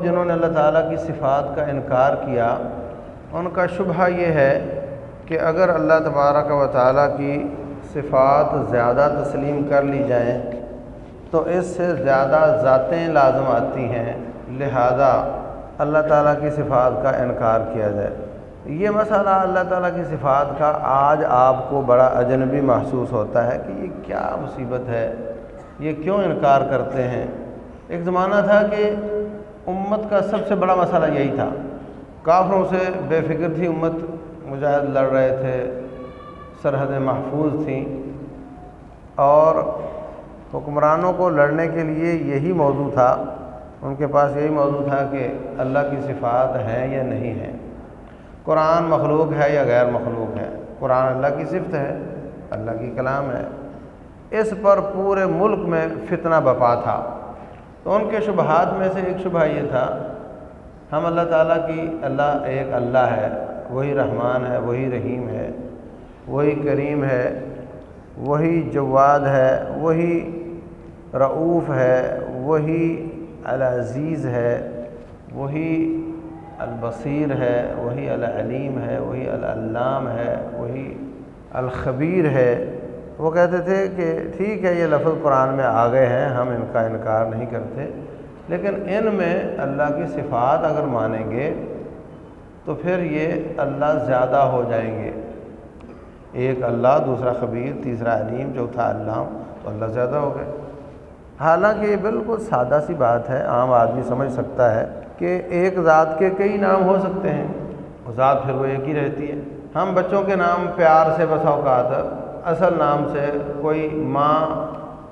لوگ جنہوں نے اللہ تعالیٰ کی صفات کا انکار کیا، ان کا شبہ یہ ہے کہ اگر اللہ تبارک و تعالیٰ کی صفات زیادہ تسلیم کر لی جائیں، تو اس سے زیادہ ذاتیں لازم آتی ہیں۔ لہذا اللہ تعالیٰ کی صفات کا انکار کیا جائے۔ یہ مسئلہ اللہ تعالیٰ کی صفات کا آج آپ کو بڑا اجنبی محسوس ہوتا ہے کہ یہ کیا مصیبت ہے، یہ کیوں انکار کرتے ہیں۔ ایک زمانہ تھا کہ امت کا سب سے بڑا مسئلہ یہی تھا۔ کافروں سے بے فکر تھی امت، مجاہد لڑ رہے تھے سرحدیں محفوظ تھیں اور حکمرانوں کو لڑنے کے لیے یہی موضوع تھا۔ ان کے پاس یہی موضوع تھا کہ اللہ کی صفات ہیں یا نہیں ہیں۔ قرآن مخلوق ہے یا غیر مخلوق ہے؟ قرآن اللہ کی صفت ہے، اللہ کی کلام ہے۔ اس پر پورے ملک میں فتنہ بپا تھا۔ تو ان کے شبہات میں سے ایک شبہ یہ تھا ہم اللہ تعالیٰ کی اللہ ایک اللہ ہے وہی رحمان ہے وہی رحیم ہے وہی کریم ہے وہی جواد ہے وہی رعوف ہے وہی العزیز ہے وہی البصیر ہے وہی العلیم ہے وہی العلام ہے وہی الخبیر ہے وہ کہتے تھے کہ ٹھیک ہے، یہ لفظ قرآن میں آ گئے ہیں، ہم ان کا انکار نہیں کرتے۔ لیکن ان میں اللہ کی صفات اگر مانیں گے تو پھر یہ اللہ زیادہ ہو جائیں گے۔ ایک اللہ، دوسرا خبیر، تیسرا علیم، چوتھا اللہ تو اللہ زیادہ ہو گئے۔ حالانکہ یہ بالکل سادہ سی بات ہے، عام آدمی سمجھ سکتا ہے کہ ایک ذات کے کئی نام ہو سکتے ہیں۔ ذات پھر وہ ایک ہی رہتی ہے۔ ہم بچوں کے نام پیار سے بس اوقات اصل نام سے کوئی ماں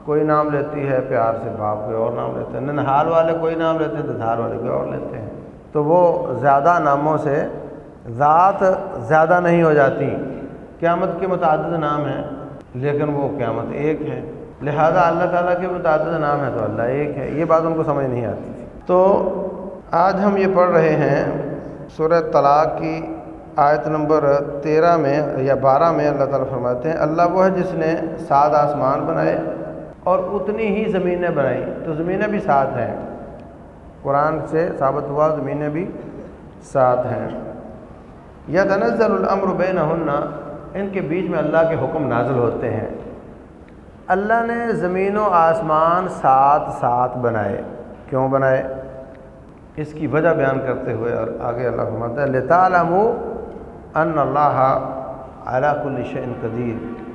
کوئی نام لیتی ہے پیار سے، باپ کوئی اور نام لیتے ہیں۔ ننہال والے کوئی نام لیتے ہیں دھار والے کوئی اور لیتے ہیں۔ تو وہ زیادہ ناموں سے ذات زیادہ نہیں ہو جاتی۔ قیامت کے متعدد نام ہیں، لیکن وہ قیامت ایک ہے لہذا اللہ تعالیٰ کے متعدد نام ہے تو اللہ ایک ہے یہ بات ان کو سمجھ نہیں آتی۔ تھی تو آج ہم یہ پڑھ رہے ہیں سورہ طلاق کی آیت نمبر تیرہ میں یا بارہ میں اللہ تعالیٰ فرماتے ہیں، اللہ وہ ہے جس نے سات آسمان بنائے اور اتنی ہی زمینیں بنائیں تو زمینیں بھی سات ہیں۔ قرآن سے ثابت ہوا زمینیں بھی سات ہیں۔ یا تنزل الامر بین ان کے بیچ میں اللہ کے حکم نازل ہوتے ہیں۔ اللہ نے زمین و آسمان سات سات بنائے۔ کیوں بنائے؟ اس کی وجہ بیان کرتے ہوئے اور آگے اللہ فرماتا ہے لطالم ان اللہ علاق الشین قدیر۔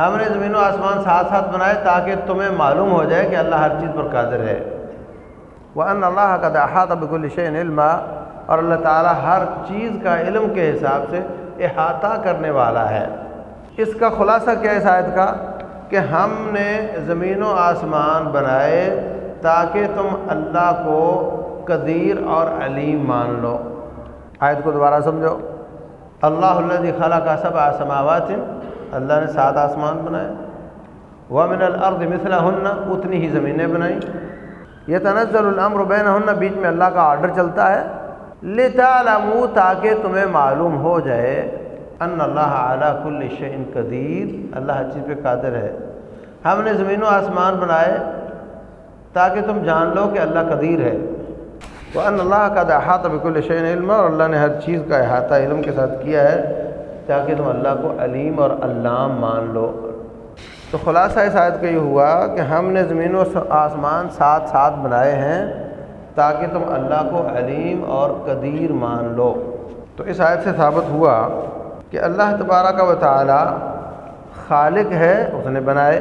ہم نے زمین و آسمان ساتھ ساتھ بنائے تاکہ تمہیں معلوم ہو جائے کہ اللہ ہر چیز پر قادر ہے۔ وہ ان اللہ کا دہات بک الشین علم اور اللہ تعالیٰ ہر چیز کا علم کے حساب سے احاطہ کرنے والا ہے۔ اس کا خلاصہ کیا اس آیت کا؟ کہ ہم نے زمین و آسمان بنائے تاکہ تم اللہ کو قدیر اور علیم مان لو۔ آیت کو دوبارہ سمجھو۔ اللہ اللہ خلا کا سب آسماوات اللہ نے سات آسمان بنائے۔ وہ من الارض مثلا ہن اتنی ہی زمینیں بنائیں۔ یہ تنزل الامر بین ہن بیچ میں اللہ کا آرڈر چلتا ہے۔ لتعلموا، تاکہ تمہیں معلوم ہو جائے۔ ان اللہ اعلیٰ کل شعین قدیر اللہ ہر چیز پہ قادر ہے۔ ہم نے زمین و آسمان بنائے تاکہ تم جان لو کہ اللہ قدیر ہے۔ تو ان اللہ کا احاطہ بکل شعین علم اور اللہ نے ہر چیز کا احاطہ علم کے ساتھ کیا ہے تاکہ تم اللہ کو علیم اور علام مان لو۔ تو خلاصہ اس آیت کا یہ ہوا کہ ہم نے زمین و آسمان ساتھ ساتھ بنائے ہیں تاکہ تم اللہ کو علیم اور قدیر مان لو۔ تو اس آیت سے ثابت ہوا کہ اللہ تبارہ کا تعالی خالق ہے، اس نے بنائے۔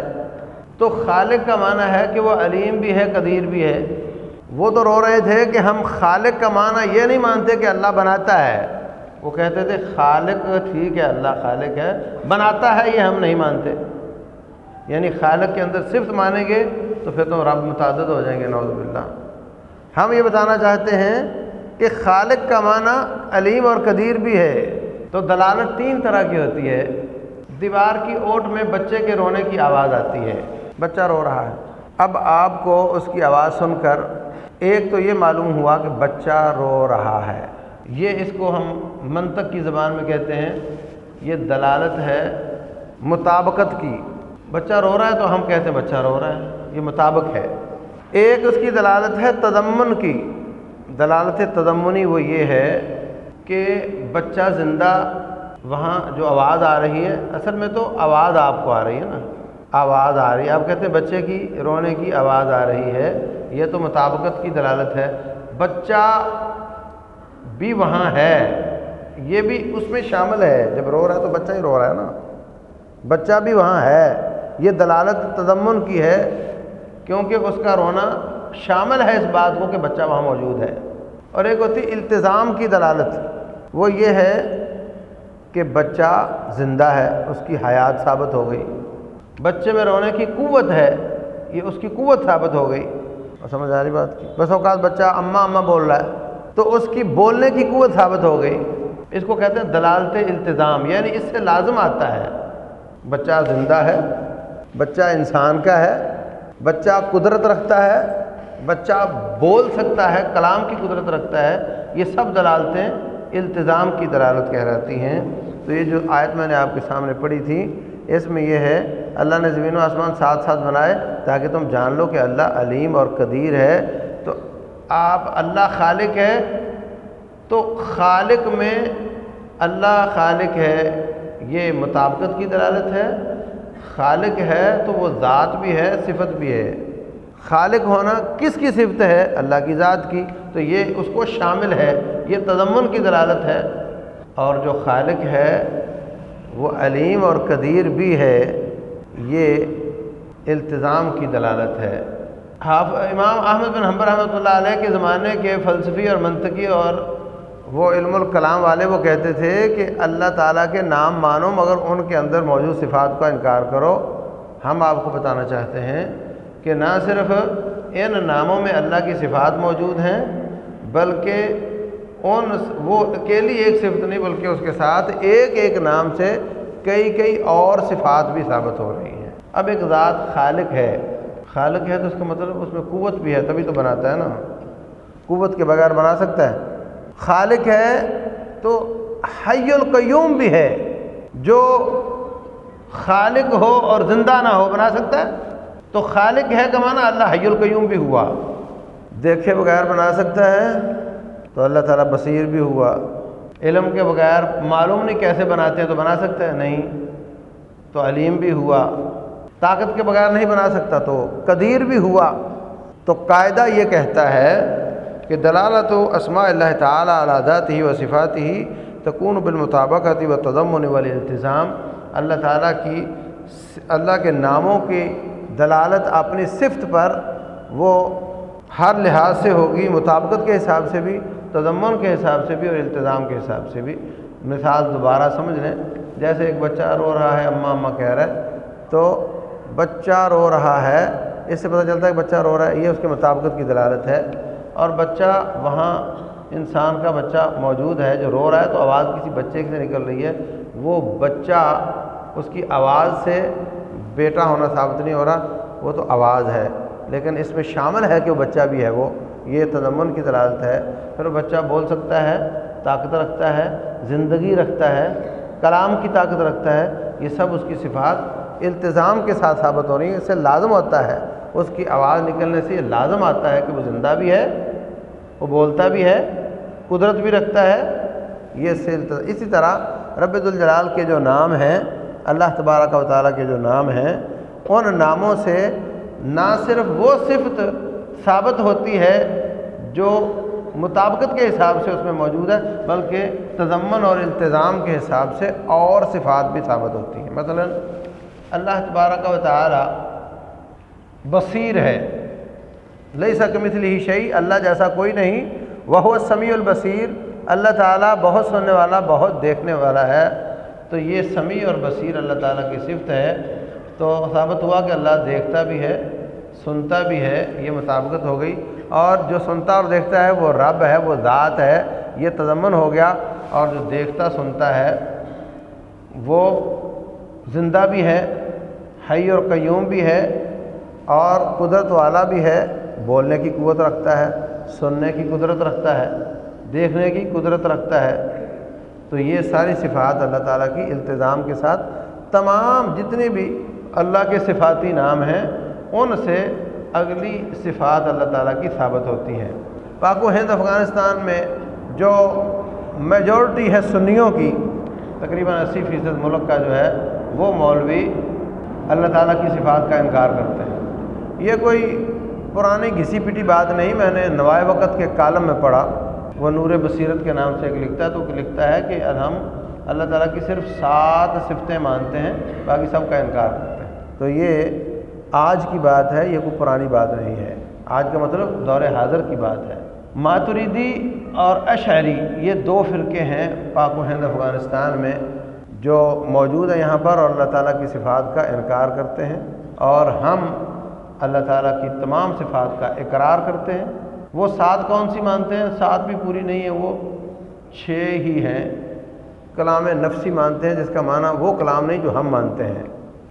تو خالق کا معنی ہے کہ وہ علیم بھی ہے، قدیر بھی ہے۔ وہ تو رو رہے تھے کہ ہم خالق کا معنی یہ نہیں مانتے کہ اللہ بناتا ہے۔ وہ کہتے تھے، خالق ٹھیک ہے، اللہ خالق ہے، بناتا ہے، یہ ہم نہیں مانتے۔ یعنی خالق کے اندر صرف مانیں گے تو پھر تو رب متعدد ہو جائیں گے نوز باللہ۔ ہم یہ بتانا چاہتے ہیں کہ خالق کا معنی علیم اور قدیر بھی ہے، تو دلالت تین طرح کی ہوتی ہے۔ دیوار کی اوٹ میں بچے کے رونے کی آواز آتی ہے۔ بچہ رو رہا ہے۔ اب آپ کو اس کی آواز سن کر ایک تو یہ معلوم ہوا کہ بچہ رو رہا ہے۔ یہ اس کو ہم منطق کی زبان میں کہتے ہیں، یہ دلالت ہے مطابقت کی۔ بچہ رو رہا ہے تو ہم کہتے ہیں بچہ رو رہا ہے، یہ مطابق ہے۔ ایک اس کی دلالت ہے تدمن کی۔ دلالت تضمنی وہ یہ ہے کہ بچہ زندہ، وہاں جو آواز آ رہی ہے، اصل میں تو آواز آپ کو آ رہی ہے نا۔ آواز آ رہی ہے۔ آپ کہتے ہیں بچے کی رونے کی آواز آ رہی ہے۔ یہ تو مطابقت کی دلالت ہے۔ بچہ بھی وہاں ہے۔ یہ بھی اس میں شامل ہے۔ جب رو رہا ہے تو بچہ ہی رو رہا ہے نا۔ بچہ بھی وہاں ہے۔ یہ دلالت تضمن کی ہے۔ کیونکہ اس کا رونا شامل ہے اس بات کو کہ بچہ وہاں موجود ہے۔ اور ایک ہوتی التظام کی دلالت۔ وہ یہ ہے کہ بچہ زندہ ہے، اس کی حیات ثابت ہو گئی۔ بچے میں رونے کی قوت ہے، یہ اس کی قوت ثابت ہو گئی۔ اور سمجھ آ رہی بات؟ کی بس اوقات بچہ اماں اماں بول رہا ہے، تو اس کی بولنے کی قوت ثابت ہو گئی۔ اس کو کہتے ہیں دلالت التظام یعنی اس سے لازم آتا ہے۔ بچہ زندہ ہے، بچہ انسان کا ہے، بچہ قدرت رکھتا ہے، بچہ بول سکتا ہے، کلام کی قدرت رکھتا ہے۔ یہ سب دلالتیں التظام کی دلالت کہہ رہتی ہیں۔ تو یہ جو آیت میں نے آپ کے سامنے پڑھی تھی، اس میں یہ ہے اللہ نے زمین و آسمان ساتھ ساتھ بنائے تاکہ تم جان لو کہ اللہ علیم اور قدیر ہے۔ تو آپ اللہ خالق ہے تو خالق میں اللہ خالق ہے، یہ مطابقت کی دلالت ہے۔ خالق ہے تو وہ ذات بھی ہے، صفت بھی ہے۔ خالق ہونا کس کی صفت ہے؟ اللہ کی ذات کی۔ تو یہ اس کو شامل ہے، یہ تضمن کی دلالت ہے۔ اور جو خالق ہے، وہ علیم اور قدیر بھی ہے۔ یہ التظام کی دلالت ہے۔ امام احمد بن حمبر رحمۃ اللہ علیہ کے زمانے کے فلسفی اور منطقی اور وہ علم الکلام والے وہ کہتے تھے کہ اللہ تعالیٰ کے نام مانو مگر ان کے اندر موجود صفات کا انکار کرو۔ ہم آپ کو بتانا چاہتے ہیں کہ نہ صرف ان ناموں میں اللہ کی صفات موجود ہیں بلکہ ان، وہ اکیلی ایک صفت نہیں بلکہ اس کے ساتھ ایک ایک نام سے کئی کئی اور صفات بھی ثابت ہو رہی ہیں۔ اب ایک ذات خالق ہے۔ خالق ہے تو اس کا مطلب اس میں قوت بھی ہے، تبھی تو بناتا ہے نا۔ قوت کے بغیر بنا سکتا ہے۔ خالق ہے تو حی القیوم بھی ہے۔ جو خالق ہو اور زندہ نہ ہو بنا سکتا ہے۔ تو خالق ہے کہ مانا اللہ حی القیوم بھی ہوا۔ دیکھے بغیر بنا سکتا ہے تو اللہ تعالیٰ بصیر بھی ہوا۔ علم کے بغیر معلوم نہیں کیسے بناتے ہیں تو بنا سکتا ہے نہیں۔ تو علیم بھی ہوا۔ طاقت کے بغیر نہیں بنا سکتا تو قدیر بھی ہوا۔ تو قاعدہ یہ کہتا ہے کہ دلالت و اسماء اللہ تعالیٰ علادات ہی و صفات ہی تکون بالمطابقت و تضمن والی التظام اللہ تعالیٰ کی اللہ کے ناموں کی دلالت اپنی صفت پر وہ ہر لحاظ سے ہوگی، مطابقت کے حساب سے بھی۔ تضمن کے حساب سے بھی اور التظام کے حساب سے بھی۔ مثال دوبارہ سمجھ لیں، جیسے ایک بچہ رو رہا ہے، اماں اماں کہہ رہا ہے، تو بچہ رو رہا ہے، اس سے پتہ چلتا ہے کہ بچہ رو رہا ہے، یہ اس کے مطابقت کی دلالت ہے۔ اور بچہ وہاں انسان کا بچہ موجود ہے، جو رو رہا ہے، تو آواز کسی بچے سے نکل رہی ہے۔ وہ بچہ اس کی آواز سے بیٹا ہونا ثابت نہیں ہو رہا، وہ تو آواز ہے۔ لیکن اس میں شامل ہے کہ وہ بچہ بھی ہے، وہ یہ تضمن کی دلالت ہے۔ پھر وہ بچہ بول سکتا ہے، طاقت رکھتا ہے، زندگی رکھتا ہے، کلام کی طاقت رکھتا ہے، یہ سب اس کی صفات التظام کے ساتھ ثابت ہو رہی ہیں۔ اس سے لازم ہوتا ہے، اس کی آواز نکلنے سے یہ لازم آتا ہے کہ وہ زندہ بھی ہے، وہ بولتا بھی ہے، قدرت بھی رکھتا ہے۔ یہ سے اسی طرح رب الجلال کے جو نام ہیں، اللہ تبارک و تعالیٰ کے جو نام ہیں، ان ناموں سے نہ صرف وہ صفت ثابت ہوتی ہے جو مطابقت کے حساب سے اس میں موجود ہے، بلکہ تضمن اور التظام کے حساب سے اور صفات بھی ثابت ہوتی ہیں۔ مثلا اللہ تبارک و تعالی بصیر ہے۔ لئی سکمثل ہی شعی اللہ جیسا کوئی نہیں۔ وہ سمیع البصیر، اللہ تعالیٰ بہت سننے والا، بہت دیکھنے والا ہے۔ تو یہ سمیع اور بصیر اللہ تعالیٰ کی صفت ہے۔ تو ثابت ہوا کہ اللہ دیکھتا بھی ہے۔ سنتا بھی ہے، یہ مطابقت ہو گئی۔ اور جو سنتا اور دیکھتا ہے، وہ رب ہے، وہ ذات ہے۔ یہ تضمن ہو گیا۔ اور جو دیکھتا، سنتا ہے، وہ زندہ بھی ہے، حی اور قیوم بھی ہے، اور قدرت والا بھی ہے۔ بولنے کی قوت رکھتا ہے، سننے کی قدرت رکھتا ہے، دیکھنے کی قدرت رکھتا ہے۔ تو یہ ساری صفات اللہ تعالیٰ کی التظام کے ساتھ تمام جتنے بھی اللہ کے صفاتی نام ہیں ان سے اگلی صفات اللہ تعالیٰ کی ثابت ہوتی ہیں۔ پاک و ہند، افغانستان میں جو میجورٹی ہے سنیوں کی، تقریباً اسی فیصد ملک کا جو ہے، وہ مولوی اللہ تعالیٰ کی صفات کا انکار کرتے ہیں۔ یہ کوئی پرانی گھسی پٹی بات نہیں، میں نے نوائے وقت کے کالم میں پڑھا۔ وہ نور بصیرت کے نام سے ایک لکھتا ہے، تو لکھتا ہے کہ ہم اللہ تعالیٰ کی صرف سات صفتیں مانتے ہیں، باقی سب کا انکار کرتے ہیں۔ تو یہ آج کی بات ہے، یہ کوئی پرانی بات نہیں ہے۔ آج کا مطلب دور حاضر کی بات ہے۔ ماتریدی اور اشعری یہ دو فرقے ہیں پاک و ہند افغانستان میں جو موجود ہیں یہاں پر اور اللہ تعالیٰ کی صفات کا انکار کرتے ہیں اور ہم اللہ تعالیٰ کی تمام صفات کا اقرار کرتے ہیں۔ وہ سات کون سی مانتے ہیں؟ سات بھی پوری نہیں ہے، وہ چھ ہی ہیں۔ کلام نفسی مانتے ہیں، جس کا معنی وہ کلام نہیں جو ہم مانتے ہیں۔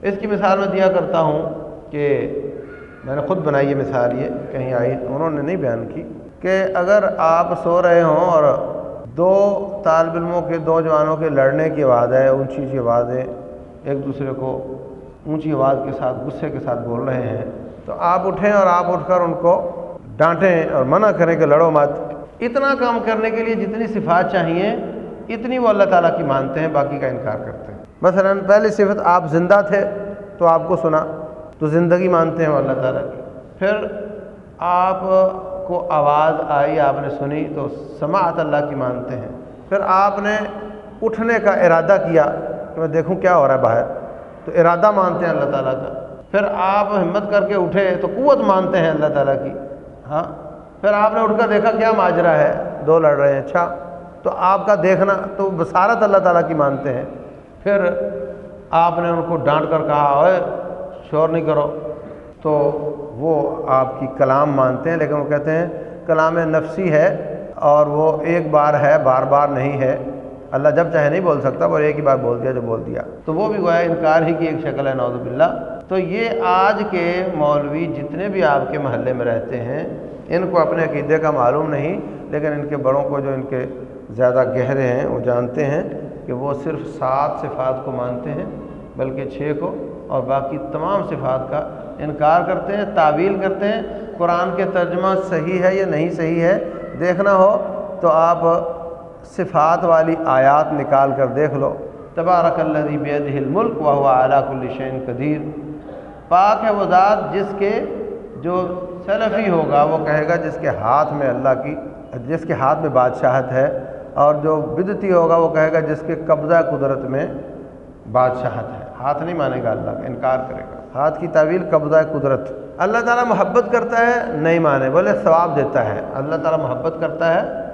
اس کی مثال میں دیا کرتا ہوں۔ کہ میں نے خود بنائی یہ مثال یہ کہیں آئی، انہوں نے نہیں بیان کی کہ اگر آپ سو رہے ہوں اور دو طالب علموں کے، دو جوانوں کے لڑنے کی آواز ہے، اونچی اونچی آوازیں ایک دوسرے کو اونچی آواز کے ساتھ، غصے کے ساتھ بول رہے ہیں، تو آپ اٹھیں اور آپ اٹھ کر ان کو ڈانٹیں اور منع کریں کہ لڑو مت۔ اتنا کام کرنے کے لیے جتنی صفات چاہیے، اتنی وہ اللہ تعالیٰ کی مانتے ہیں، باقی کا انکار کرتے ہیں۔ مثلا پہلی صفت، آپ زندہ تھے تو آپ کو سنا۔ تو زندگی مانتے ہیں اللہ تعالیٰ کی۔ پھر آپ کو آواز آئی، آپ نے سنی تو سماعت اللہ کی مانتے ہیں۔ پھر آپ نے اٹھنے کا ارادہ کیا کہ میں دیکھوں کیا ہو رہا ہے باہر، تو ارادہ مانتے ہیں اللہ تعالیٰ کا۔ پھر آپ ہمت کر کے اٹھے تو قوت مانتے ہیں اللہ تعالیٰ کی۔ ہاں پھر آپ نے اٹھ کر دیکھا کیا ماجرا ہے، دو لڑ رہے ہیں اچھا۔ تو آپ کا دیکھنا تو بصارت اللہ تعالیٰ کی مانتے ہیں۔ پھر آپ نے ان کو ڈانٹ کر کہا اوے شور نہیں کرو۔ تو وہ آپ کی کلام مانتے ہیں، لیکن وہ کہتے ہیں، کلام نفسی ہے اور وہ ایک بار ہے، بار بار نہیں ہے۔ اللہ جب چاہے نہیں بول سکتا وہ ایک ہی بار بول دیا جو بول دیا۔ تو وہ بھی گویا انکار ہی کی ایک شکل ہے نوز باللہ۔ تو یہ آج کے مولوی جتنے بھی آپ کے محلے میں رہتے ہیں، ان کو اپنے عقیدے کا معلوم نہیں، لیکن ان کے بڑوں کو جو ان کے زیادہ گہرے ہیں، وہ جانتے ہیں کہ وہ صرف سات صفات کو مانتے ہیں، بلکہ چھ کو۔ اور باقی تمام صفات کا انکار کرتے ہیں، تعویل کرتے ہیں، قرآن کے ترجمہ صحیح ہے یا نہیں صحیح ہے، دیکھنا ہو تو آپ صفات والی آیات نکال کر دیکھ لو۔ تبارک اللہ بید الملک و اعلیٰ الشین قدیر۔ پاک ہے وہ ذات جس کے جو سلفی ہوگا، وہ کہے گا جس کے ہاتھ میں اللہ کی، جس کے ہاتھ میں بادشاہت ہے، اور جو بدتی ہوگا، وہ کہے گا جس کے قبضہ قدرت میں بادشاہت ہے۔ ہاتھ نہیں مانے گا اللہ کا انکار کرے گا۔ ہاتھ کی تعویل قبضہ قدرت۔ اللہ تعالیٰ محبت کرتا ہے، نہیں مانے۔ بولے ثواب دیتا ہے۔ اللہ تعالیٰ محبت کرتا ہے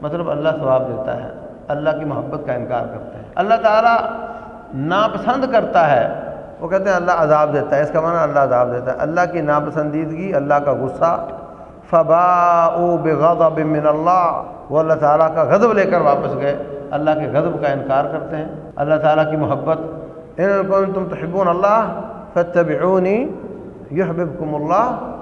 مطلب اللہ ثواب دیتا ہے۔ اللہ کی محبت کا انکار کرتا ہے۔ اللہ تعالیٰ ناپسند کرتا ہے۔ وہ کہتے ہیں اللہ عذاب دیتا ہے۔ اس کا معنی اللہ عذاب دیتا ہے۔ اللہ کی ناپسندیدگی، اللہ کا غصہ۔ فبا او بغضب من اللہ۔ وہ اللہ تعالیٰ کا غضب لے کر واپس گئے۔ اللہ کے غضب کا انکار کرتے ہیں۔ اللہ تعالیٰ کی محبت ان تم تحبون اللہ فتبعونی یحببکم اللہ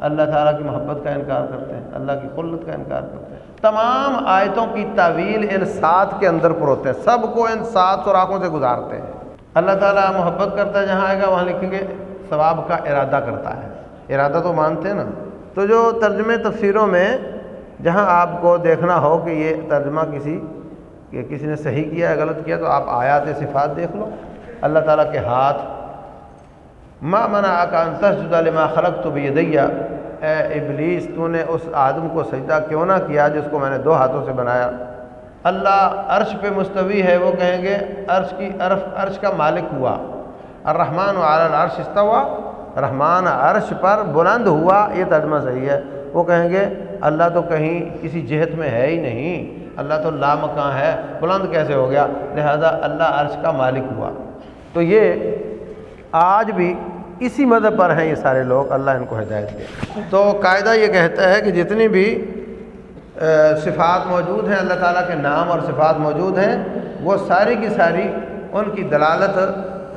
اللہ تعالیٰ کی محبت کا انکار کرتے ہیں، اللہ کی قلت کا انکار کرتے ہیں۔ تمام آیتوں کی تعویل ان سات کے اندر پر ہوتے ہیں، سب کو ان سات سوراخوں سے گزارتے ہیں۔ اللہ تعالیٰ محبت کرتا ہے، جہاں آئے گا وہاں لکھیں گے، ثواب کا ارادہ کرتا ہے۔ ارادہ تو مانتے ہیں نا۔ تو جو ترجمے تفسیروں میں جہاں آپ کو دیکھنا ہو کہ یہ ترجمہ کسی، کہ کسی نے صحیح کیا ہے غلط کیا، تو آپ آیات صفات دیکھ لو۔ اللہ تعالیٰ کے ہاتھ ماں منا آکان تسجد لما خلق تو بھی اے ابلیس، تو نے اس آدم کو سجدہ کیوں نہ کیا جس کو میں نے دو ہاتھوں سے بنایا؟ اللہ عرش پہ مستوی ہے، وہ کہیں گے عرش کی عرف، عرش کا مالک ہوا۔ الرحمن و عرش استوا رحمان عرش پر بلند ہوا، یہ ترجمہ صحیح ہے۔ وہ کہیں گے اللہ تو کہیں کسی جہت میں ہے ہی نہیں، اللہ تو لامکاں ہے، بلند کیسے ہو گیا؟ لہذا اللہ عرش کا مالک ہوا۔ تو یہ آج بھی اسی مذہب پر ہیں یہ سارے لوگ، اللہ ان کو ہدایت دے۔ تو قاعدہ یہ کہتا ہے کہ جتنی بھی صفات موجود ہیں، اللہ تعالیٰ کے نام اور صفات موجود ہیں، وہ ساری کی ساری ان کی دلالت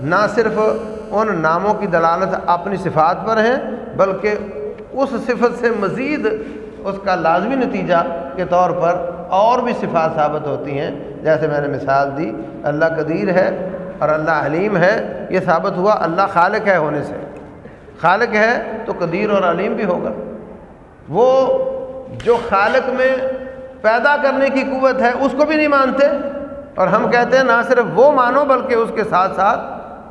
نہ صرف ان ناموں کی دلالت اپنی صفات پر ہیں، بلکہ اس صفت سے مزید اس کا لازمی نتیجہ کے طور پر اور بھی صفات ثابت ہوتی ہیں۔ جیسے میں نے مثال دی، اللہ قدیر ہے اور اللہ علیم ہے، یہ ثابت ہوا اللہ خالق ہے ہونے سے۔ خالق ہے تو قدیر اور علیم بھی ہوگا۔ وہ جو خالق میں پیدا کرنے کی قوت ہے، اس کو بھی نہیں مانتے۔ اور ہم کہتے ہیں، نہ صرف وہ مانو، بلکہ اس کے ساتھ ساتھ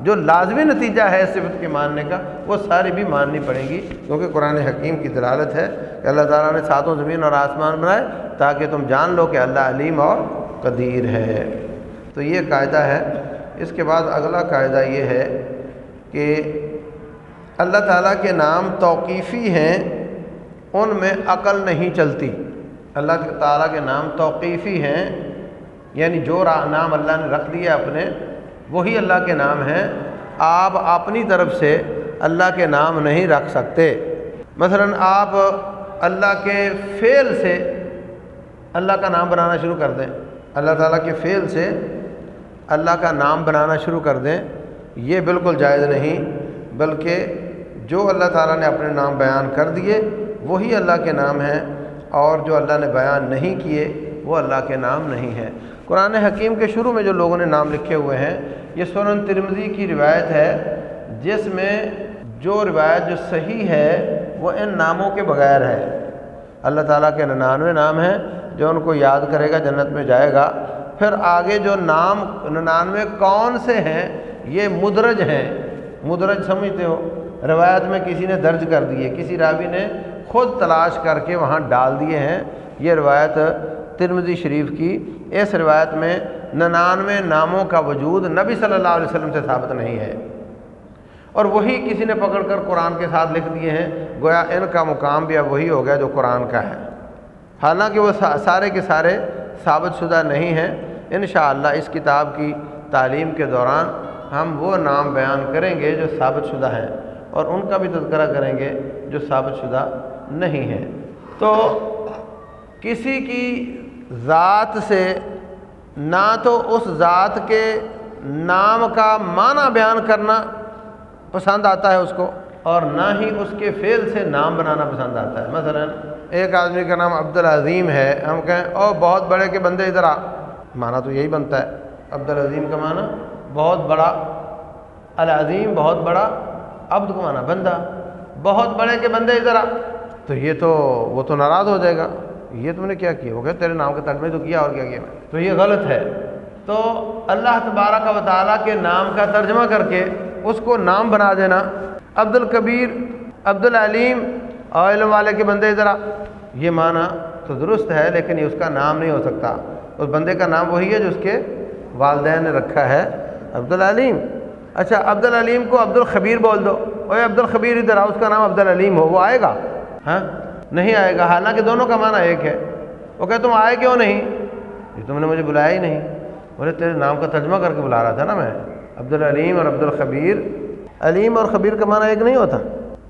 جو لازمی نتیجہ ہے صفت کے ماننے کا، وہ ساری بھی ماننی پڑے گی۔ کیونکہ قرآن حکیم کی دلالت ہے کہ اللہ تعالیٰ نے ساتوں زمین اور آسمان بنائے تاکہ تم جان لو کہ اللہ علیم اور قدیر ہے۔ تو یہ قاعدہ ہے اس کے بعد اگلا قاعدہ یہ ہے کہ اللہ تعالیٰ کے نام توقیفی ہیں، ان میں عقل نہیں چلتی۔ اللہ تعالیٰ کے نام توقیفی ہیں یعنی جو نام اللہ نے رکھ دیا اپنے، وہی اللہ کے نام ہیں۔ آپ اپنی طرف سے اللہ کے نام نہیں رکھ سکتے۔ مثلا آپ اللہ کے فعل سے اللہ کا نام بنانا شروع کر دیں۔ اللہ تعالیٰ کے فعل سے اللہ کا نام بنانا شروع کر دیں، یہ بالکل جائز نہیں، بلکہ جو اللہ تعالیٰ نے اپنے نام بیان کر دیے، وہی اللہ کے نام ہیں، اور جو اللہ نے بیان نہیں کیے، وہ اللہ کے نام نہیں ہیں۔ قرآن حکیم کے شروع میں جو لوگوں نے نام لکھے ہوئے ہیں، یہ سورن ترمزی کی روایت ہے، جس میں جو روایت جو صحیح ہے، وہ ان ناموں کے بغیر ہے۔ اللہ تعالیٰ کے ننانوے نام ہیں، جو ان کو یاد کرے گا، جنت میں جائے گا۔ پھر آگے جو نام ننانوے کون سے ہیں، یہ مدرج ہیں۔ مدرج سمجھتے ہو، روایت میں کسی نے درج کر دیے کسی راوی نے خود تلاش کر کے وہاں ڈال دیے ہیں۔ یہ روایت ترمزی شریف کی۔ اس روایت میں ننانوے ناموں کا وجود نبی صلی اللہ علیہ وسلم سے ثابت نہیں ہے۔ اور وہی کسی نے پکڑ کر قرآن کے ساتھ لکھ دیے ہیں۔ گویا ان کا مقام بھی اب وہی ہو گیا جو قرآن کا ہے۔ حالانکہ وہ سارے کے سارے ثابت شدہ نہیں ہیں۔ انشاءاللہ اس کتاب کی تعلیم کے دوران ہم وہ نام بیان کریں گے جو ثابت شدہ ہیں اور ان کا بھی تذکرہ کریں گے جو ثابت شدہ نہیں ہیں۔ تو کسی کی ذات سے نہ تو اس ذات کے نام کا معنی بیان کرنا پسند آتا ہے اس کو اور نہ ہی اس کے فعل سے نام بنانا پسند آتا ہے۔ مثلا ایک آدمی کا نام عبد العظیم ہے، ہم کہیں او بہت بڑے کے بندے، ادھر آ۔ معنی تو یہی بنتا ہے۔ عبد العظیم کا معنی بہت بڑا، العظیم بہت بڑا، عبد کو معنی بندہ۔ بہت بڑے کے بندے ادھر آ تو یہ تو، وہ تو ناراض ہو جائے گا۔ یہ تم نے کیا کیا؟ وہ کہ تیرے نام کا ترجمہ تو کیا، اور کیا کیا؟ تو یہ غلط ہے۔ تو اللہ تبارہ کا وطالعہ کے نام کا ترجمہ کر کے اس کو نام بنا دینا۔ عبد الکبیر عبد العلیم علم والے کے بندے ذرا۔ یہ معنی تو درست ہے، لیکن یہ اس کا نام نہیں ہو سکتا۔ اس بندے کا نام وہی ہے جو اس کے والدین نے رکھا ہے عبد العلیم اچھا عبد العلیم کو عبد الخبیر بول دو۔ اوے عبدالخبیر، ادھر آ اس کا نام عبد العلیم ہو، وہ آئے گا؟ ہاں؟ نہیں آئے گا۔ حالانکہ دونوں کا معنی ایک ہے۔ وہ کہ تم آئے کیوں نہیں؟ یہ تم نے مجھے بلایا ہی نہیں۔ بولے، تیرے نام کا ترجمہ کر کے بلا رہا تھا نا میں۔ عبد العلیم اور عبدالخبیر۔ علیم اور خبیر کا معنی ایک نہیں ہوتا۔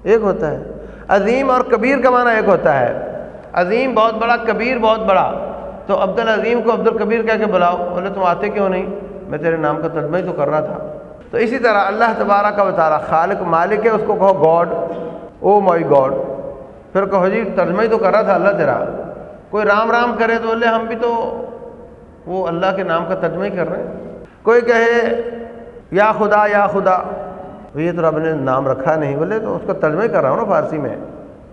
ایک ہوتا ہے۔ عظیم اور کبیر کا معنی ایک ہوتا ہے۔ عظیم بہت بڑا، کبیر بہت بڑا۔ تو عبد العظیم کو عبد القبیر کہہ کے بلاؤ، بولے، تم آتے کیوں نہیں؟ میں تیرے نام کا ترجمہ ہی تو کر رہا تھا۔ تو اسی طرح اللہ تبارہ کا بتا خالق مالک ہے، اس کو کہو گاڈ۔ او مائی گاڈ۔ پھر کہو جی ترجمہ ہی تو کر رہا تھا اللہ تیرا۔ کوئی رام رام کرے تو بولے، ہم بھی تو وہ اللہ کے نام کا ترجمہ ہی کر رہے ہیں۔ کوئی کہے، یا خدا یا خدا۔ یہ تو رب نے نام رکھا نہیں، بولے، تو اس کا ترجمہ ہی کر رہا ہوں نا فارسی میں۔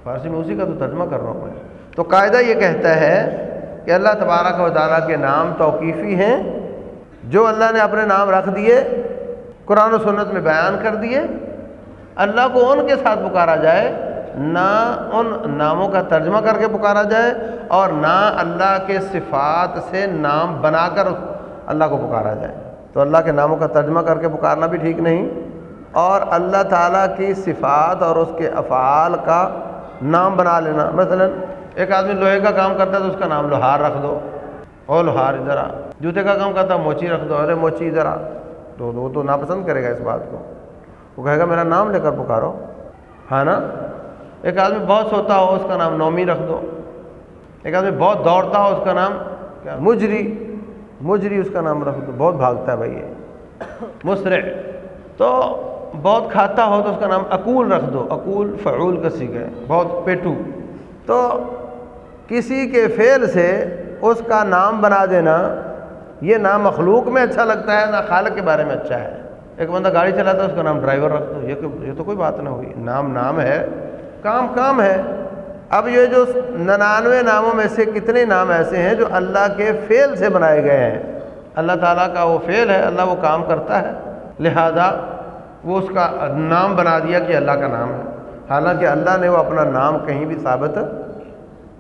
فارسی میں اسی کا تو ترجمہ کر رہا ہوں میں۔ تو قاعدہ یہ کہتا ہے کہ اللہ تبارک و تعالیٰ کے نام توقیفی ہیں، جو اللہ نے اپنے نام رکھ دیے، قرآن و سنت میں بیان کر دیے، اللہ کو ان کے ساتھ پکارا جائے، نہ ان ناموں کا ترجمہ کر کے پکارا جائے اور نہ اللہ کے صفات سے نام بنا کر اللہ کو پکارا جائے۔ تو اللہ کے ناموں کا ترجمہ کر کے پکارنا بھی ٹھیک نہیں۔ اور اللہ تعالیٰ کی صفات اور اس کے افعال کا نام بنا لینا۔ مثلا ایک آدمی لوہے کا کام کرتا ہے تو اس کا نام لوہار رکھ دو۔ او لوہار ادھر آ جوتے کا کام کرتا ہے، موچی رکھ دو۔ ارے موچی ادھر آ تو وہ تو ناپسند کرے گا اس بات کو۔ وہ کہے گا، میرا نام لے کر پکارو۔ ہاں نا؟ ایک آدمی بہت سوتا ہو، اس کا نام نومی رکھ دو۔ ایک آدمی بہت دوڑتا ہو، اس کا نام کیا؟ مجری۔ مجری اس کا نام رکھ دو۔ بہت بھاگتا ہے بھائی یہ۔ مسرع۔ تو بہت کھاتا ہو تو اس کا نام اکول رکھ دو۔ اکول فعول کا سیکھ ہے بہت پیٹو۔ تو کسی کے فعل سے اس کا نام بنا دینا، یہ نام مخلوق میں اچھا لگتا ہے، نہ خالق کے بارے میں اچھا ہے۔ ایک بندہ گاڑی چلاتا ہے، اس کا نام ڈرائیور رکھ دو، یہ تو کوئی بات نہ ہوئی۔ نام نام ہے، کام کام ہے۔ اب یہ جو ننانوے ناموں میں سے کتنے نام ایسے ہیں جو اللہ کے فعل سے بنائے گئے ہیں۔ اللہ تعالیٰ کا وہ فعل ہے، اللہ وہ کام کرتا ہے۔ لہذا وہ اس کا نام بنا دیا کہ اللہ کا نام ہے۔ حالانکہ اللہ نے وہ اپنا نام کہیں بھی ثابت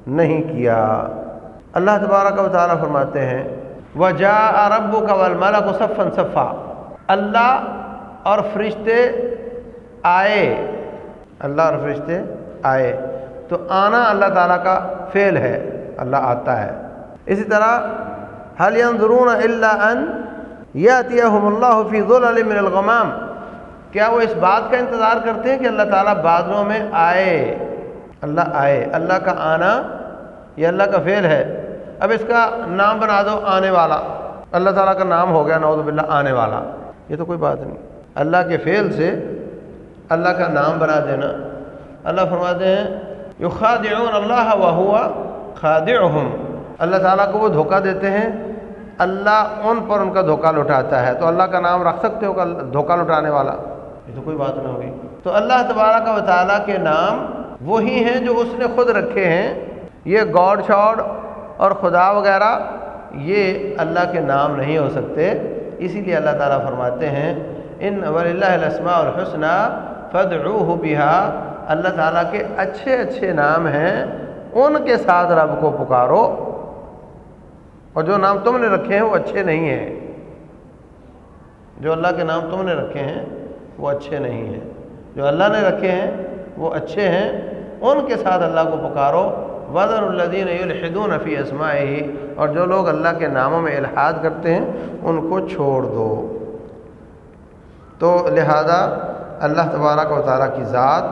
نہیں کیا۔ اللہ تبارہ کا تعالیٰ فرماتے ہیں وہ جا عرب کا ولمالا کو صفن صفا۔ اللہ اور فرشتے آئے۔ اللہ اور فرشتے آئے۔ تو آنا اللہ تعالیٰ کا فعل ہے، اللہ آتا ہے۔ اسی طرح حل ينظرون اللہ ان ياتيهم اللہ فی ظلل من الغمام۔ کیا وہ اس بات کا انتظار کرتے ہیں کہ اللہ تعالیٰ بادلوں میں آئے۔ اللہ آئے۔ اللہ کا آنا یہ اللہ کا فعل ہے۔ اب اس کا نام بنا دو آنے والا۔ اللہ تعالیٰ کا نام ہو گیا، نعوذ باللہ، آنے والا۔ یہ تو کوئی بات نہیں۔ اللہ کے فعل سے اللہ کا نام بنا دینا۔ اللہ فرماتے ہیں یو خادعون اللہ و ہوا خادعہم۔ اللہ تعالیٰ کو وہ دھوکہ دیتے ہیں، اللہ ان پر ان کا دھوکہ لٹاتا ہے۔ تو اللہ کا نام رکھ سکتے ہو، دھوکہ لٹانے والا۔ یہ تو کوئی بات نہ ہوگی۔ تو اللہ تبارہ کا تعالیٰ کے نام وہی ہیں جو اس نے خود رکھے ہیں۔ یہ گاڈ شاڈ اور خدا وغیرہ، یہ اللہ کے نام نہیں ہو سکتے۔ اسی لیے اللہ تعالیٰ فرماتے ہیں، ان ولی اللہ الاسماء الحسنہ فدعوه اللہ تعالیٰ کے اچھے اچھے نام ہیں، ان کے ساتھ رب کو پکارو۔ اور جو نام تم نے رکھے ہیں، وہ اچھے نہیں ہیں۔ جو اللہ کے نام تم نے رکھے ہیں، وہ اچھے نہیں ہیں۔ جو اللہ نے رکھے ہیں، وہ اچھے ہیں۔ ان کے ساتھ اللہ کو پکارو۔ وزر الدین الحدون فی اسماء ہی اور جو لوگ اللہ کے ناموں میں الحاد کرتے ہیں، ان کو چھوڑ دو۔ تو لہذا اللہ تبارک و تعالیٰ کی ذات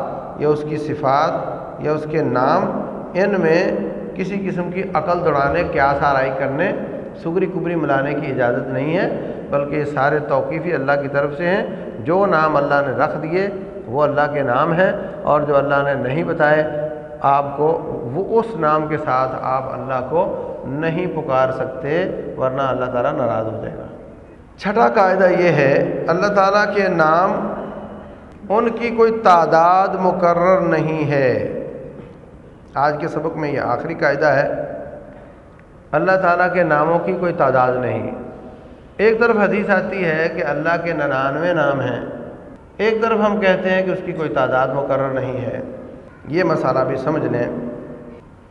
یا اس کی صفات یا اس کے نام، ان میں کسی قسم کی عقل دوڑانے کیا سارائی کرنے، سگری کبری ملانے کی اجازت نہیں ہے، بلکہ یہ سارے توقیفی اللہ کی طرف سے ہیں۔ جو نام اللہ نے رکھ دیے، وہ اللہ کے نام ہیں۔ اور جو اللہ نے نہیں بتائے آپ کو وہ اس نام کے ساتھ آپ اللہ کو نہیں پکار سکتے، ورنہ اللہ تعالیٰ ناراض ہو جائے گا۔ چھٹا قاعدہ یہ ہے، اللہ تعالیٰ کے نام ان کی کوئی تعداد مقرر نہیں ہے۔ آج کے سبق میں یہ آخری قاعدہ ہے۔ اللہ تعالیٰ کے ناموں کی کوئی تعداد نہیں۔ ایک طرف حدیث آتی ہے کہ اللہ کے ننانوے نام ہیں۔ ایک طرف ہم کہتے ہیں کہ اس کی کوئی تعداد مقرر نہیں ہے۔ یہ مسئلہ بھی سمجھ لیں۔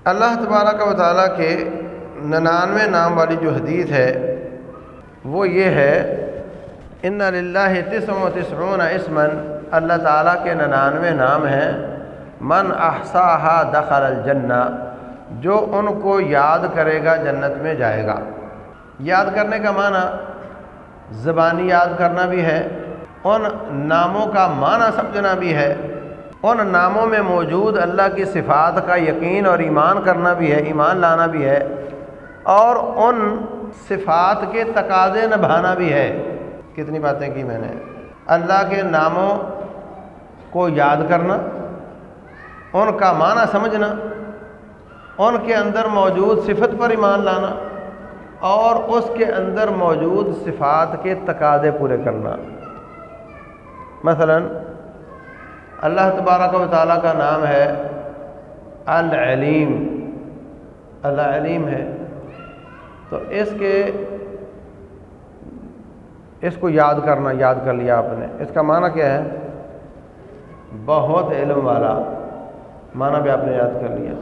اللہ تبارہ کا تعالیٰ کے ننانوے نام والی جو حدیث ہے، وہ یہ ہے، ان اللہ تسم و تسعون اسمن اللہ تعالیٰ کے ننانوے نام ہیں۔ من احسا دخل الجنہ جو ان کو یاد کرے گا، جنت میں جائے گا۔ یاد کرنے کا معنی زبانی یاد کرنا بھی ہے، ان ناموں کا معنی سمجھنا بھی ہے۔ ان ناموں میں موجود اللہ کی صفات کا یقین اور ایمان کرنا بھی ہے، ایمان لانا بھی ہے، اور ان صفات کے تقاضے نبھانا بھی ہے۔ کتنی باتیں کی میں نے۔ اللہ کے ناموں کو یاد کرنا، ان کا معنی سمجھنا، ان کے اندر موجود صفت پر ایمان لانا، اور اس کے اندر موجود صفات کے تقاضے پورے کرنا۔ مثلا اللہ تبارک و تعالیٰ کا نام ہے العلیم۔ اللہ علیم ہے۔ تو اس کے اس کو یاد کرنا، یاد کر لیا آپ نے۔ اس کا معنی کیا ہے؟ بہت علم والا۔ معنی بھی آپ نے یاد کر لیا۔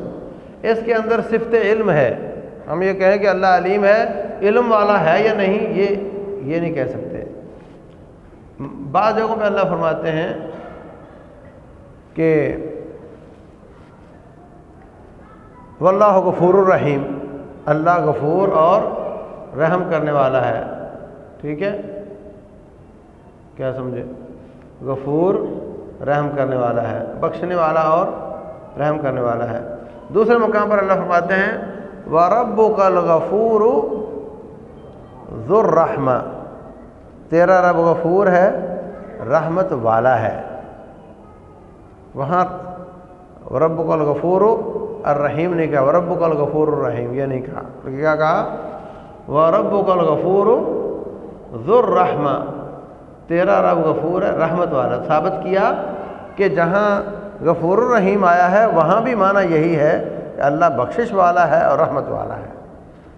اس کے اندر صفت علم ہے۔ ہم یہ کہیں کہ اللہ علیم ہے، علم والا ہے یا نہیں، یہ یہ نہیں کہہ سکتے۔ بعض جگہوں پہ اللہ فرماتے ہیں کہ واللہ غفور الرحیم، اللہ غفور اور رحم کرنے والا ہے۔ ٹھیک ہے؟ کیا سمجھے؟ غفور رحم کرنے والا ہے، بخشنے والا اور رحم کرنے والا ہے۔ دوسرے مقام پر اللہ فرماتے ہیں و رب کا لغفور ذر رحمہ تیرا رب غفور ہے، رحمت والا ہے۔ وہاں رب کا الغفور الرحیم نے کہا ورب کا الغفور الرحیم، یہ نہیں کہا۔ کیا کہا؟ وہ رب کا الغفور ذر رحمہ تیرا رب غفور ہے، رحمت والا۔ ثابت کیا کہ جہاں غفور الرحیم آیا ہے، وہاں بھی معنی یہی ہے کہ اللہ بخشش والا ہے اور رحمت والا ہے۔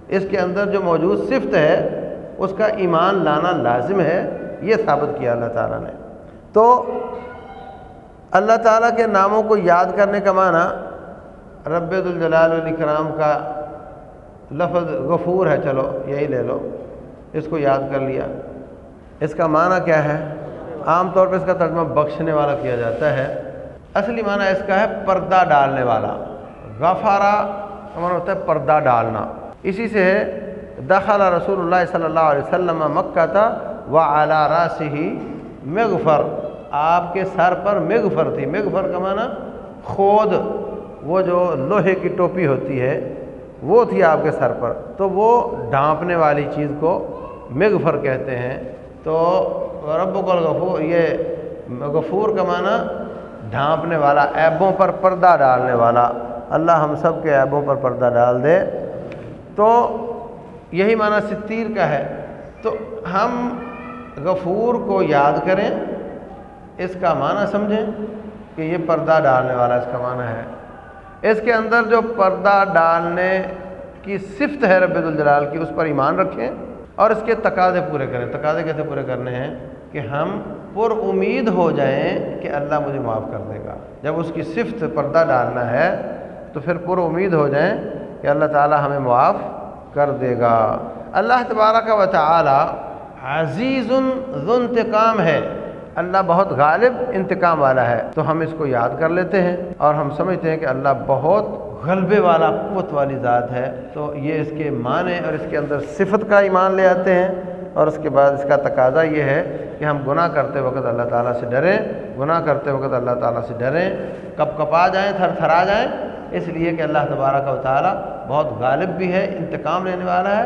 اس کے اندر جو موجود صفت ہے، اس کا ایمان لانا لازم ہے، یہ ثابت کیا اللہ تعالیٰ نے۔ تو اللہ تعالیٰ کے ناموں کو یاد کرنے کا معنی رب الجلال الاکرام کا لفظ غفور ہے، چلو یہی لے لو، اس کو یاد کر لیا۔ اس کا معنی کیا ہے؟ عام طور پہ اس کا ترجمہ بخشنے والا کیا جاتا ہے۔ اصلی معنی اس کا ہے پردہ ڈالنے والا۔ غفارہ معنی ہوتا ہے پردہ ڈالنا۔ اسی سے دخل رسول اللہ صلی اللہ علیہ وسلم مکہ تھا و اعلیٰ راسی مغفر۔ آپ کے سر پر مغفر تھی۔ مغفر کا معنی خود، وہ جو لوہے کی ٹوپی ہوتی ہے، وہ تھی آپ کے سر پر۔ تو وہ ڈھانپنے والی چیز کو مغفر کہتے ہیں۔ تو رب الغفور، یہ غفور کا معنی ڈھانپنے والا عیبوں پر پردہ ڈالنے والا۔ اللہ ہم سب کے عیبوں پر پردہ ڈال دے۔ تو یہی معنی ستیر کا ہے۔ تو ہم غفور کو یاد کریں۔ اس کا معنی سمجھیں کہ یہ پردہ ڈالنے والا اس کا معنی ہے۔ اس کے اندر جو پردہ ڈالنے کی صفت ہے رب الجلال کی، اس پر ایمان رکھیں اور اس کے تقاضے پورے کریں۔ تقاضے کیسے پورے کرنے ہیں؟ کہ ہم پر امید ہو جائیں کہ اللہ مجھے معاف کر دے گا۔ جب اس کی صفت پردہ ڈالنا ہے تو پھر پر امید ہو جائیں کہ اللہ تعالیٰ ہمیں معاف کر دے گا۔ اللہ تبارہ کا وطلہ عزیز ذو انتقام ہے۔ اللہ بہت غالب انتقام والا ہے، تو ہم اس کو یاد کر لیتے ہیں اور ہم سمجھتے ہیں کہ اللہ بہت غلبے والا، قوت والی ذات ہے۔ تو یہ اس کے معنی اور اس کے اندر صفت کا ایمان لے آتے ہیں۔ اور اس کے بعد اس کا تقاضا یہ ہے کہ ہم گناہ کرتے وقت اللہ تعالیٰ سے ڈریں۔ گناہ کرتے وقت اللہ تعالیٰ سے ڈریں۔ کب کپا جائیں، تھر تھرا جائیں۔ اس لیے کہ اللہ تبارہ کا تعالیٰ بہت غالب بھی ہے، انتقام لینے والا ہے۔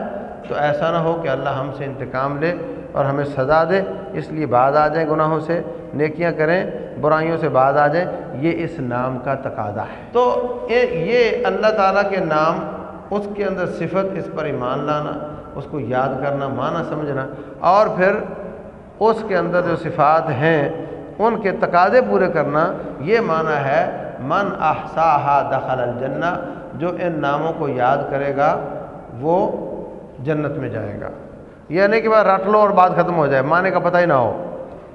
تو ایسا نہ ہو کہ اللہ ہم سے انتقام لے۔ اور ہمیں سزا دے، اس لیے بعد آ جائیں گناہوں سے، نیکیاں کریں، برائیوں سے بعد آ جائیں، یہ اس نام کا تقاضا ہے۔ تو یہ اللہ تعالیٰ کے نام، اس کے اندر صفت، اس پر ایمان لانا، اس کو یاد کرنا، معنی سمجھنا، اور پھر اس کے اندر جو صفات ہیں، ان کے تقاضے پورے کرنا، یہ معنی ہے، من احساہا دخل الجنہ، جو ان ناموں کو یاد کرے گا، وہ جنت میں جائے گا۔ یعنی کہ بعد رٹ لو اور بات ختم ہو جائے معنی کا پتہ ہی نہ ہو۔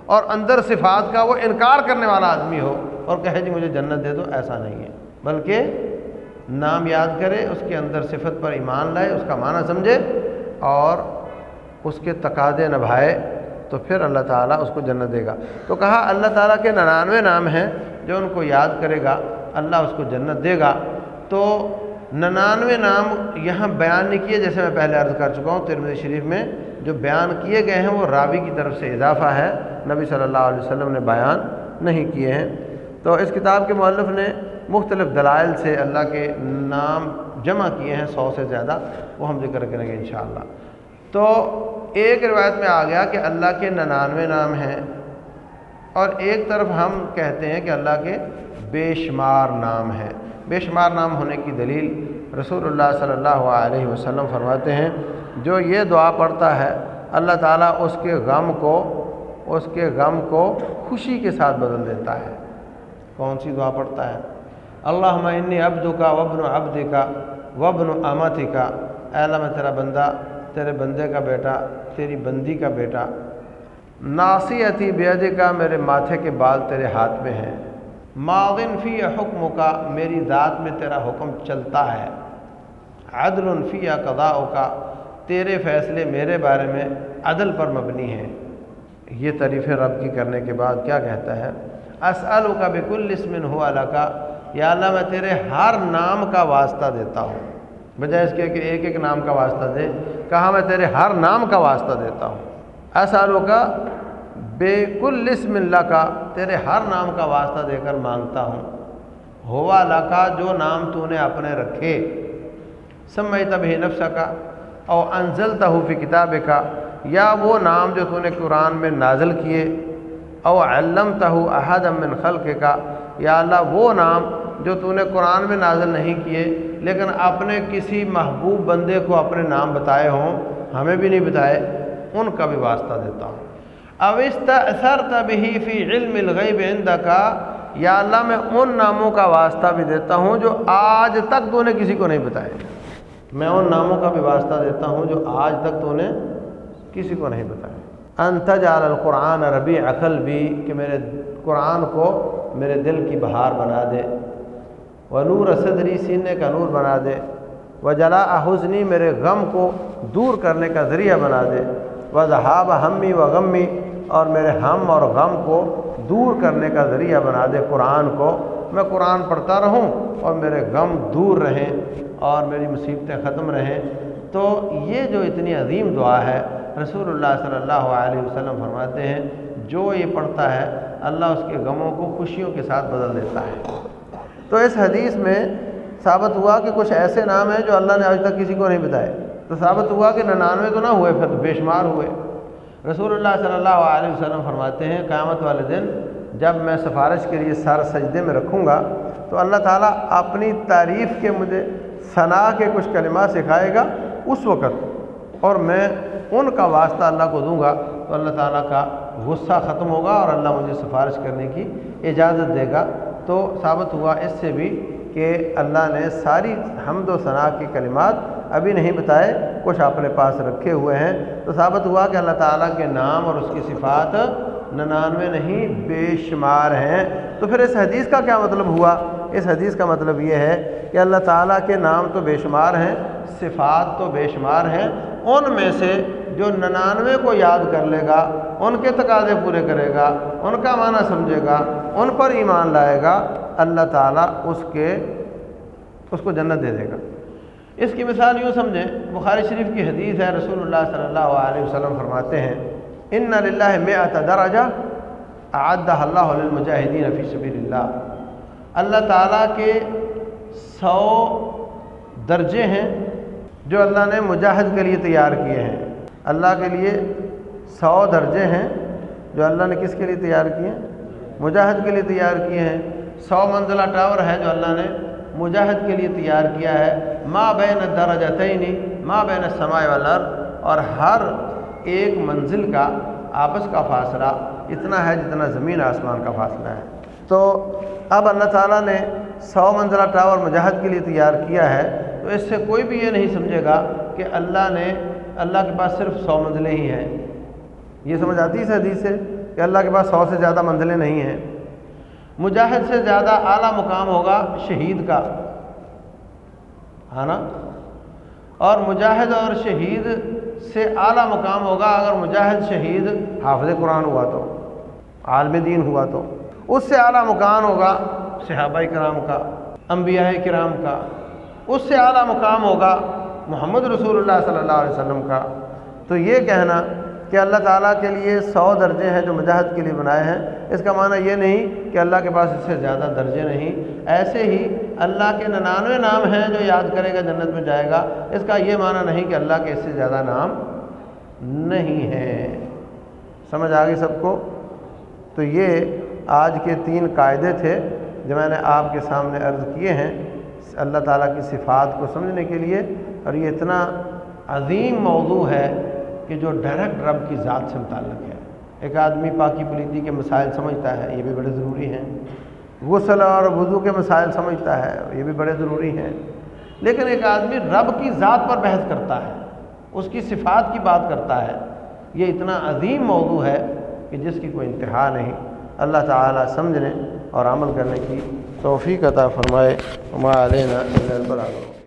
اور اندر صفات کا وہ انکار کرنے والا آدمی ہو اور کہے جی مجھے جنت دے دو، ایسا نہیں ہے۔ بلکہ نام یاد کرے، اس کے اندر صفت پر ایمان لائے، اس کا معنی سمجھے اور اس کے تقاضے نبھائے، تو پھر اللہ تعالیٰ اس کو جنت دے گا۔ تو کہا، اللہ تعالیٰ کے ننانوے نام ہیں، جو ان کو یاد کرے گا، اللہ اس کو جنت دے گا۔ تو ننانوے نام یہاں بیان نہیں کیے، جیسے میں پہلے عرض کر چکا ہوں ترمزی شریف میں جو بیان کیے گئے ہیں، وہ راوی کی طرف سے اضافہ ہے۔ نبی صلی اللہ علیہ وسلم نے بیان نہیں کیے ہیں۔ تو اس کتاب کے مؤلف نے مختلف دلائل سے اللہ کے نام جمع کیے ہیں، سو سے زیادہ، وہ ہم ذکر کریں گے انشاءاللہ۔ تو ایک روایت میں آ گیا کہ اللہ کے ننانوے نام ہیں، اور ایک طرف ہم کہتے ہیں کہ اللہ کے بے شمار نام ہیں۔ بے شمار نام ہونے کی دلیل رسول اللہ صلی اللہ علیہ وسلم فرماتے ہیں، جو یہ دعا پڑھتا ہے، اللہ تعالیٰ اس کے غم کو، اس کے غم کو خوشی کے ساتھ بدل دیتا ہے۔ کون سی دعا پڑھتا ہے؟ اللہ انی عبد کا وبن عبد کا وبن امت کا اللہ، میں تیرا بندہ، تیرے بندے کا بیٹا، تیری بندی کا بیٹا۔ ناصیتی بیج کا میرے ماتھے کے بال تیرے ہاتھ میں ہیں۔ معاون فی حکم کا میری ذات میں تیرا حکم چلتا ہے۔ عدل فی یا کا تیرے فیصلے میرے بارے میں عدل پر مبنی ہیں۔ یہ تعریف رب کی کرنے کے بعد کیا کہتا ہے؟ اسألو کا بکل اسمن ہوا لکا یا اللہ میں تیرے ہر نام کا واسطہ دیتا ہوں۔ بجائے اس کے کہ ایک ایک نام کا واسطہ دے، کہا میں تیرے ہر نام کا واسطہ دیتا ہوں۔ اسألو کا بے کل اسم اللہ کا تیرے ہر نام کا واسطہ دے کر مانگتا ہوں۔ ہوا لکا، جو نام تو نے اپنے رکھے۔ سمئی تبھی نفس کا او انزل تحفی کتاب کا یا وہ نام جو تو نے قرآن میں نازل کیے۔ او علم تہو احد امن خلق کا یا اللہ وہ نام جو تو نے قرآن میں نازل نہیں کیے، لیکن اپنے کسی محبوب بندے کو اپنے نام بتائے ہوں، ہمیں بھی نہیں بتائے، ان کا بھی واسطہ دیتا ہوں۔ اوست اثر تبھی فی علم الغیب عند کا یا اللہ میں ان ناموں کا واسطہ بھی دیتا ہوں جو آج تک تو نے کسی کو نہیں بتائے۔ میں ان ناموں کا بھی واسطہ دیتا ہوں جو آج تک تو نے کسی کو نہیں بتایا انتج عال القرآن ربی عقل بھی کہ میرے قرآن کو میرے دل کی بہار بنا دے۔ و نور صدری، سینے کا نور بنا دے۔ و جلا حسنی میرے غم کو دور کرنے کا ذریعہ بنا دے۔ و ذہاب ہمی و غمی اور میرے ہم اور غم کو دور کرنے کا ذریعہ بنا دے قرآن کو۔ میں قرآن پڑھتا رہوں اور میرے غم دور رہیں اور میری مصیبتیں ختم رہیں۔ تو یہ جو اتنی عظیم دعا ہے رسول اللہ صلی اللہ علیہ وسلم فرماتے ہیں، جو یہ پڑھتا ہے، اللہ اس کے غموں کو خوشیوں کے ساتھ بدل دیتا ہے۔ تو اس حدیث میں ثابت ہوا کہ کچھ ایسے نام ہیں جو اللہ نے آج تک کسی کو نہیں بتائے۔ تو ثابت ہوا کہ ننانوے تو نہ ہوئے، پھر بے شمار ہوئے۔ رسول اللہ صلی اللہ علیہ وسلم فرماتے ہیں، قیامت والے دن جب میں سفارش کے لیے سر سجدے میں رکھوں گا، تو اللہ تعالیٰ اپنی تعریف کے مجھے ثنا کے کچھ کلمات سکھائے گا اس وقت، اور میں ان کا واسطہ اللہ کو دوں گا، تو اللہ تعالیٰ کا غصہ ختم ہوگا اور اللہ مجھے سفارش کرنے کی اجازت دے گا۔ تو ثابت ہوا اس سے بھی کہ اللہ نے ساری حمد و ثناء کی کلمات ابھی نہیں بتائے، کچھ اپنے پاس رکھے ہوئے ہیں۔ تو ثابت ہوا کہ اللہ تعالیٰ کے نام اور اس کی صفات ننانوے نہیں، بے شمار ہیں۔ تو پھر اس حدیث کا کیا مطلب ہوا؟ اس حدیث کا مطلب یہ ہے کہ اللہ تعالیٰ کے نام تو بے شمار ہیں، صفات تو بے شمار ہیں۔ ان میں سے جو ننانوے کو یاد کر لے گا، ان کے تقاضے پورے کرے گا، ان کا معنی سمجھے گا، ان پر ایمان لائے گا، اللہ تعالیٰ اس کے، اس کو جنت دے دے گا۔ اس کی مثال یوں سمجھیں، بخاری شریف کی حدیث ہے، رسول اللہ صلی اللہ علیہ وسلم فرماتے ہیں، ان اللہ میں درجہ اعدہ اللہ المجاہدین فی سبیل اللہ اللہ تعالیٰ کے سو درجے ہیں جو اللہ نے مجاہد کے لیے تیار کیے ہیں۔ اللہ کے لیے سو درجے ہیں جو اللہ نے کس کے لیے تیار کیے؟ ہیں مجاہد کے لیے تیار کیے ہیں۔ سو منزلہ ٹاور ہے جو اللہ نے مجاہد کے لیے تیار کیا ہے۔ ماں بین درجتینی ماں بین سمائے والر اور ہر ایک منزل کا آپس کا فاصلہ اتنا ہے جتنا زمین آسمان کا فاصلہ ہے۔ تو اب اللہ تعالیٰ نے سو منزلہ ٹاور مجاہد کے لیے تیار کیا ہے، تو اس سے کوئی بھی یہ نہیں سمجھے گا کہ اللہ نے، اللہ کے پاس صرف سو منزلیں ہی ہیں۔ یہ سمجھ آتی ہے اس حدیث سے کہ اللہ کے پاس سو سے زیادہ منزلیں نہیں ہیں۔ مجاہد سے زیادہ اعلیٰ مقام ہوگا شہید کا۔ ہے نا؟ اور مجاہد اور شہید سے اعلیٰ مقام ہوگا اگر مجاہد، شہید حافظ قرآن ہوا تو، عالم دین ہوا تو۔ اس سے اعلیٰ مقام ہوگا صحابہ کرام کا، انبیاء کرام کا۔ اس سے اعلیٰ مقام ہوگا محمد رسول اللہ صلی اللہ علیہ وسلم کا۔ تو یہ کہنا کہ اللہ تعالیٰ کے لیے سو درجے ہیں جو مجاہد کے لیے بنائے ہیں۔ اس کا معنی یہ نہیں کہ اللہ کے پاس اس سے زیادہ درجے نہیں۔ ایسے ہی اللہ کے ننانوے نام ہیں جو یاد کرے گا جنت میں جائے گا۔ اس کا یہ معنی نہیں کہ اللہ کے اس سے زیادہ نام نہیں ہیں۔ سمجھ آ گئی سب کو؟ تو یہ آج کے تین قاعدے تھے جو میں نے آپ کے سامنے عرض کیے ہیں اللہ تعالیٰ کی صفات کو سمجھنے کے لیے۔ اور یہ اتنا عظیم موضوع ہے کہ جو ڈائریکٹ رب کی ذات سے متعلق ہے۔ ایک آدمی پاکی پلیتی کے مسائل سمجھتا ہے، یہ بھی بڑے ضروری ہیں۔ غسل اور وضو کے مسائل سمجھتا ہے، یہ بھی بڑے ضروری ہیں۔ لیکن ایک آدمی رب کی ذات پر بحث کرتا ہے، اس کی صفات کی بات کرتا ہے، یہ اتنا عظیم موضوع ہے کہ جس کی کوئی انتہا نہیں۔ اللہ تعالیٰ سمجھنے اور عمل کرنے کی توفیق عطا فرمائے۔ علینا